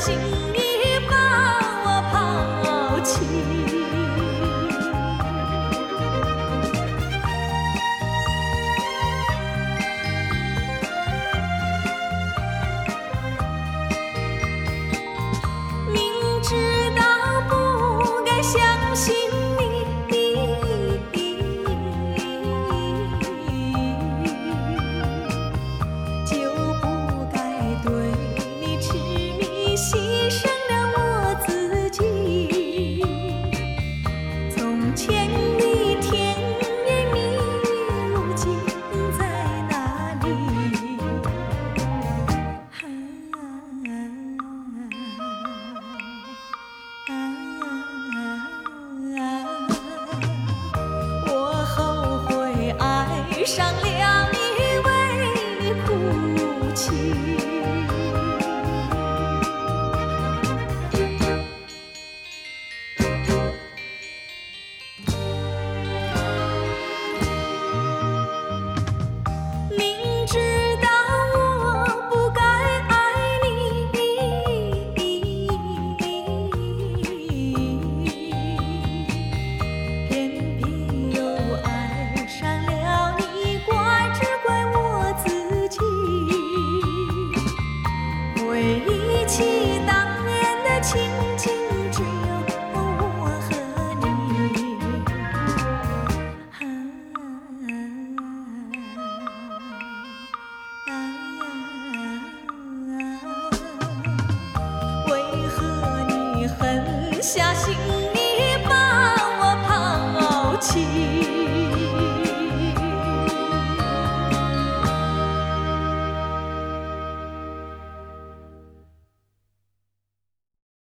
心里。